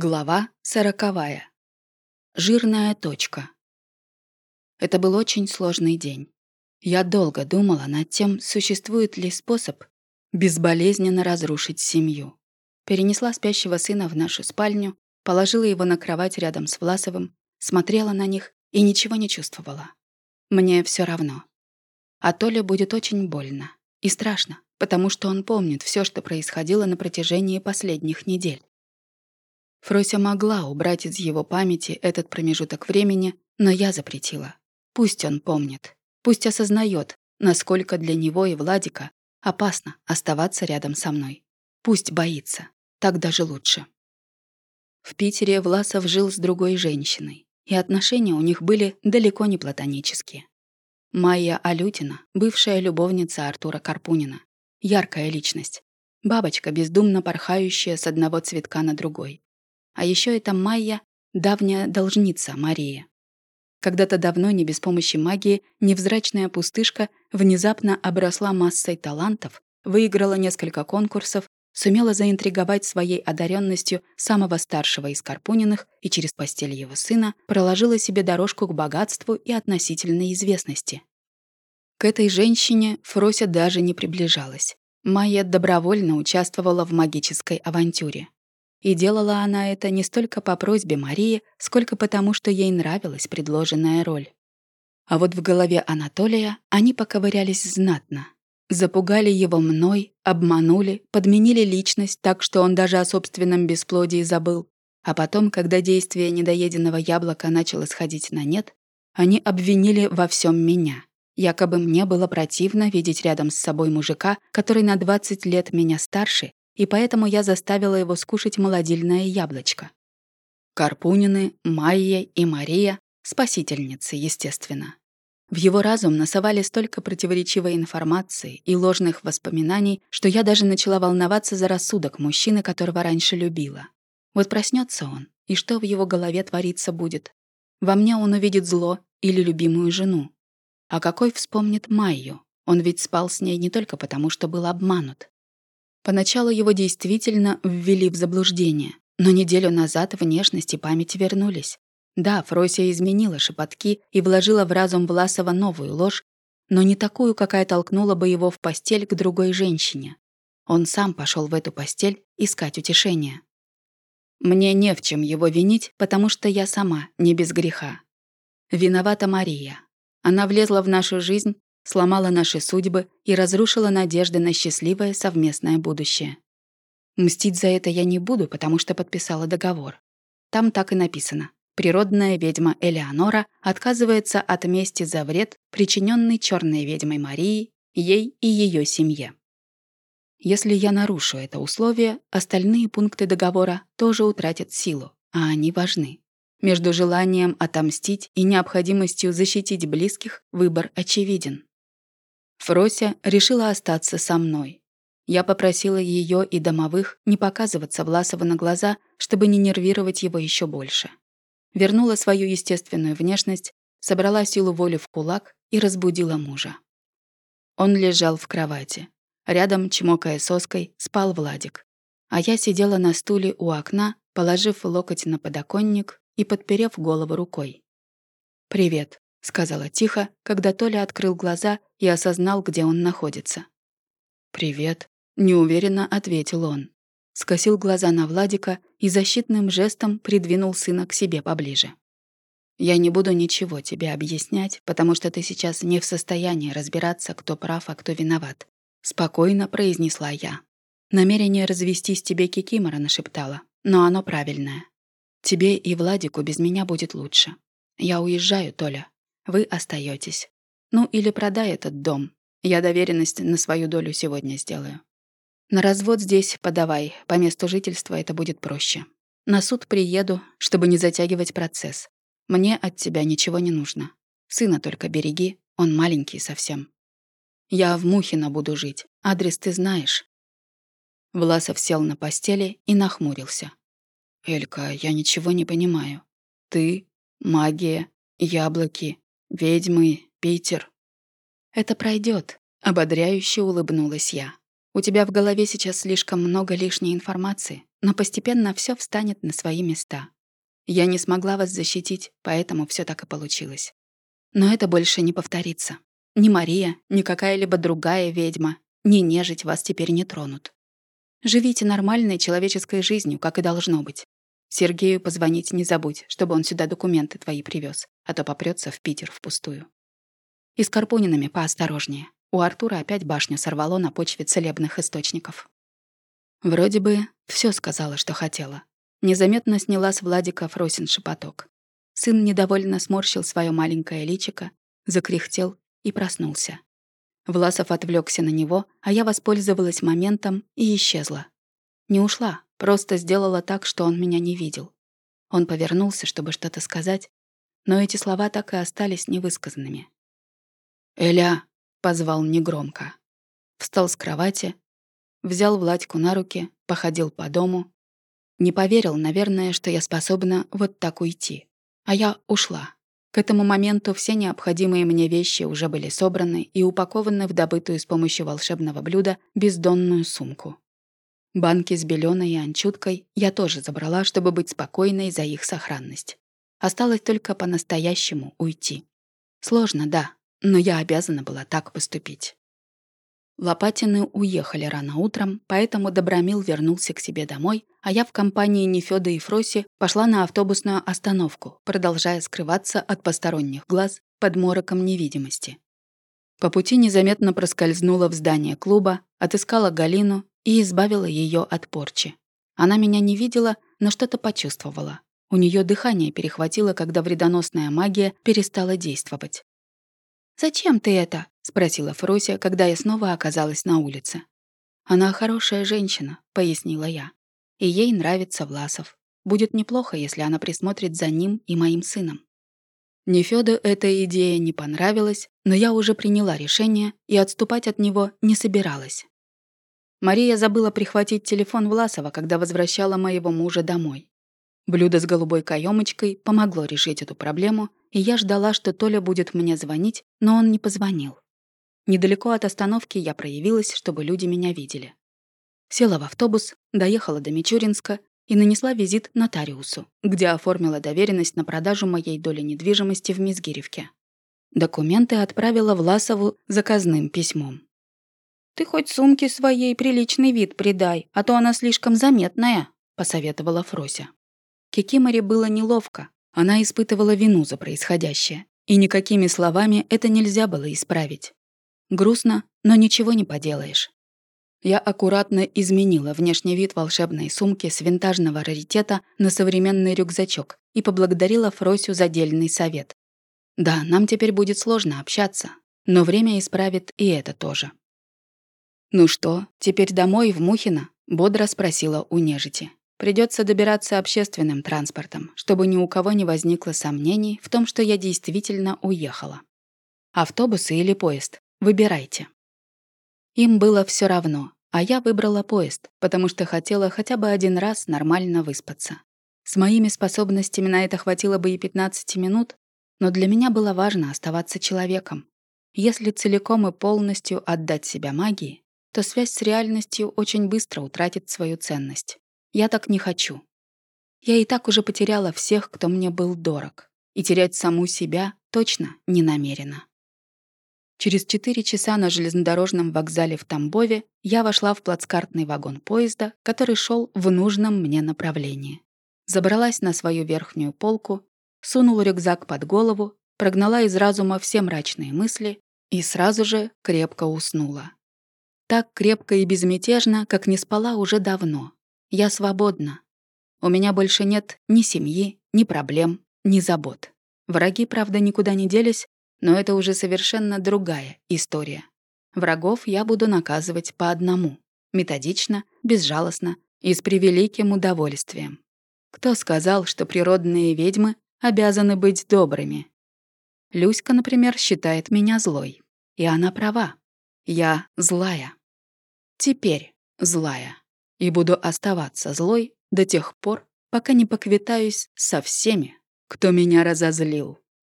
Глава сороковая. Жирная точка. Это был очень сложный день. Я долго думала над тем, существует ли способ безболезненно разрушить семью. Перенесла спящего сына в нашу спальню, положила его на кровать рядом с Власовым, смотрела на них и ничего не чувствовала. Мне все равно. А Толе будет очень больно и страшно, потому что он помнит все, что происходило на протяжении последних недель. Фрося могла убрать из его памяти этот промежуток времени, но я запретила. Пусть он помнит, пусть осознает, насколько для него и Владика опасно оставаться рядом со мной. Пусть боится, так даже лучше. В Питере Власов жил с другой женщиной, и отношения у них были далеко не платонические. Майя Алютина, бывшая любовница Артура Карпунина, яркая личность, бабочка, бездумно порхающая с одного цветка на другой. А еще это Майя, давняя должница Мария. Когда-то давно, не без помощи магии, невзрачная пустышка внезапно обросла массой талантов, выиграла несколько конкурсов, сумела заинтриговать своей одаренностью самого старшего из Карпуниных и через постель его сына проложила себе дорожку к богатству и относительной известности. К этой женщине Фрося даже не приближалась. Майя добровольно участвовала в магической авантюре. И делала она это не столько по просьбе Марии, сколько потому, что ей нравилась предложенная роль. А вот в голове Анатолия они поковырялись знатно. Запугали его мной, обманули, подменили личность так, что он даже о собственном бесплодии забыл. А потом, когда действие недоеденного яблока начало сходить на нет, они обвинили во всем меня. Якобы мне было противно видеть рядом с собой мужика, который на 20 лет меня старше и поэтому я заставила его скушать молодильное яблочко. Карпунины, Майя и Мария — спасительницы, естественно. В его разум насовали столько противоречивой информации и ложных воспоминаний, что я даже начала волноваться за рассудок мужчины, которого раньше любила. Вот проснется он, и что в его голове твориться будет? Во мне он увидит зло или любимую жену. А какой вспомнит Майю? Он ведь спал с ней не только потому, что был обманут. Поначалу его действительно ввели в заблуждение, но неделю назад внешность и память вернулись. Да, Фрося изменила шепотки и вложила в разум Власова новую ложь, но не такую, какая толкнула бы его в постель к другой женщине. Он сам пошел в эту постель искать утешения. Мне не в чем его винить, потому что я сама не без греха. Виновата Мария. Она влезла в нашу жизнь, сломала наши судьбы и разрушила надежды на счастливое совместное будущее. Мстить за это я не буду, потому что подписала договор. Там так и написано. Природная ведьма Элеонора отказывается от мести за вред, причиненный черной ведьмой Марии, ей и ее семье. Если я нарушу это условие, остальные пункты договора тоже утратят силу, а они важны. Между желанием отомстить и необходимостью защитить близких выбор очевиден. Фрося решила остаться со мной. Я попросила ее и домовых не показываться Власову на глаза, чтобы не нервировать его еще больше. Вернула свою естественную внешность, собрала силу воли в кулак и разбудила мужа. Он лежал в кровати. Рядом, чмокая соской, спал Владик. А я сидела на стуле у окна, положив локоть на подоконник и подперев голову рукой. «Привет», — сказала тихо, когда Толя открыл глаза и осознал, где он находится. «Привет», — неуверенно ответил он. Скосил глаза на Владика и защитным жестом придвинул сына к себе поближе. «Я не буду ничего тебе объяснять, потому что ты сейчас не в состоянии разбираться, кто прав, а кто виноват», — спокойно произнесла я. Намерение развестись тебе Кикимора нашептала, но оно правильное. Тебе и Владику без меня будет лучше. Я уезжаю, Толя, вы остаетесь. Ну или продай этот дом. Я доверенность на свою долю сегодня сделаю. На развод здесь подавай, по месту жительства это будет проще. На суд приеду, чтобы не затягивать процесс. Мне от тебя ничего не нужно. Сына только береги, он маленький совсем. Я в Мухино буду жить, адрес ты знаешь. Власов сел на постели и нахмурился. «Элька, я ничего не понимаю. Ты, магия, яблоки, «Ведьмы, Питер». «Это пройдет», — ободряюще улыбнулась я. «У тебя в голове сейчас слишком много лишней информации. но постепенно все встанет на свои места. Я не смогла вас защитить, поэтому все так и получилось. Но это больше не повторится. Ни Мария, ни какая-либо другая ведьма, ни нежить вас теперь не тронут. Живите нормальной человеческой жизнью, как и должно быть. Сергею позвонить не забудь, чтобы он сюда документы твои привез, а то попрется в Питер впустую. И с Карпунинами поосторожнее. У Артура опять башню сорвало на почве целебных источников. Вроде бы все сказала, что хотела. Незаметно сняла с Владика Фросин шепоток. Сын недовольно сморщил свое маленькое личико, закряхтел и проснулся. Власов отвлекся на него, а я воспользовалась моментом и исчезла. Не ушла, просто сделала так, что он меня не видел. Он повернулся, чтобы что-то сказать, но эти слова так и остались невысказанными. «Эля!» — позвал негромко. Встал с кровати, взял Владьку на руки, походил по дому, не поверил, наверное, что я способна вот так уйти. А я ушла. К этому моменту все необходимые мне вещи уже были собраны и упакованы в добытую с помощью волшебного блюда бездонную сумку. Банки с беленой и анчуткой я тоже забрала, чтобы быть спокойной за их сохранность. Осталось только по-настоящему уйти. Сложно, да, но я обязана была так поступить. Лопатины уехали рано утром, поэтому Добромил вернулся к себе домой, а я в компании Нефёда и Фроси пошла на автобусную остановку, продолжая скрываться от посторонних глаз под мороком невидимости. По пути незаметно проскользнула в здание клуба, отыскала Галину и избавила ее от порчи. Она меня не видела, но что-то почувствовала. У нее дыхание перехватило, когда вредоносная магия перестала действовать. «Зачем ты это?» — спросила Фрося, когда я снова оказалась на улице. «Она хорошая женщина», — пояснила я. «И ей нравится Власов. Будет неплохо, если она присмотрит за ним и моим сыном». Нефёду эта идея не понравилась, но я уже приняла решение и отступать от него не собиралась. Мария забыла прихватить телефон Власова, когда возвращала моего мужа домой. Блюдо с голубой каемочкой помогло решить эту проблему, и я ждала, что Толя будет мне звонить, но он не позвонил. Недалеко от остановки я проявилась, чтобы люди меня видели. Села в автобус, доехала до Мичуринска и нанесла визит нотариусу, где оформила доверенность на продажу моей доли недвижимости в Мизгиревке. Документы отправила Власову заказным письмом. «Ты хоть сумке своей приличный вид придай, а то она слишком заметная», — посоветовала Фрося. Кикиморе было неловко, она испытывала вину за происходящее, и никакими словами это нельзя было исправить. Грустно, но ничего не поделаешь. Я аккуратно изменила внешний вид волшебной сумки с винтажного раритета на современный рюкзачок и поблагодарила Фросю за дельный совет. Да, нам теперь будет сложно общаться, но время исправит и это тоже. «Ну что, теперь домой, в Мухино?» — бодро спросила у нежити. Придется добираться общественным транспортом, чтобы ни у кого не возникло сомнений в том, что я действительно уехала. Автобусы или поезд? Выбирайте. Им было все равно, а я выбрала поезд, потому что хотела хотя бы один раз нормально выспаться. С моими способностями на это хватило бы и 15 минут, но для меня было важно оставаться человеком. Если целиком и полностью отдать себя магии, то связь с реальностью очень быстро утратит свою ценность. Я так не хочу. Я и так уже потеряла всех, кто мне был дорог. И терять саму себя точно не намерена. Через четыре часа на железнодорожном вокзале в Тамбове я вошла в плацкартный вагон поезда, который шел в нужном мне направлении. Забралась на свою верхнюю полку, сунула рюкзак под голову, прогнала из разума все мрачные мысли и сразу же крепко уснула. Так крепко и безмятежно, как не спала уже давно, я свободна. У меня больше нет ни семьи, ни проблем, ни забот. Враги, правда, никуда не делись, но это уже совершенно другая история. Врагов я буду наказывать по одному. Методично, безжалостно и с превеликим удовольствием. Кто сказал, что природные ведьмы обязаны быть добрыми? Люська, например, считает меня злой. И она права. Я злая. Теперь злая и буду оставаться злой до тех пор, пока не поквитаюсь со всеми, кто меня разозлил.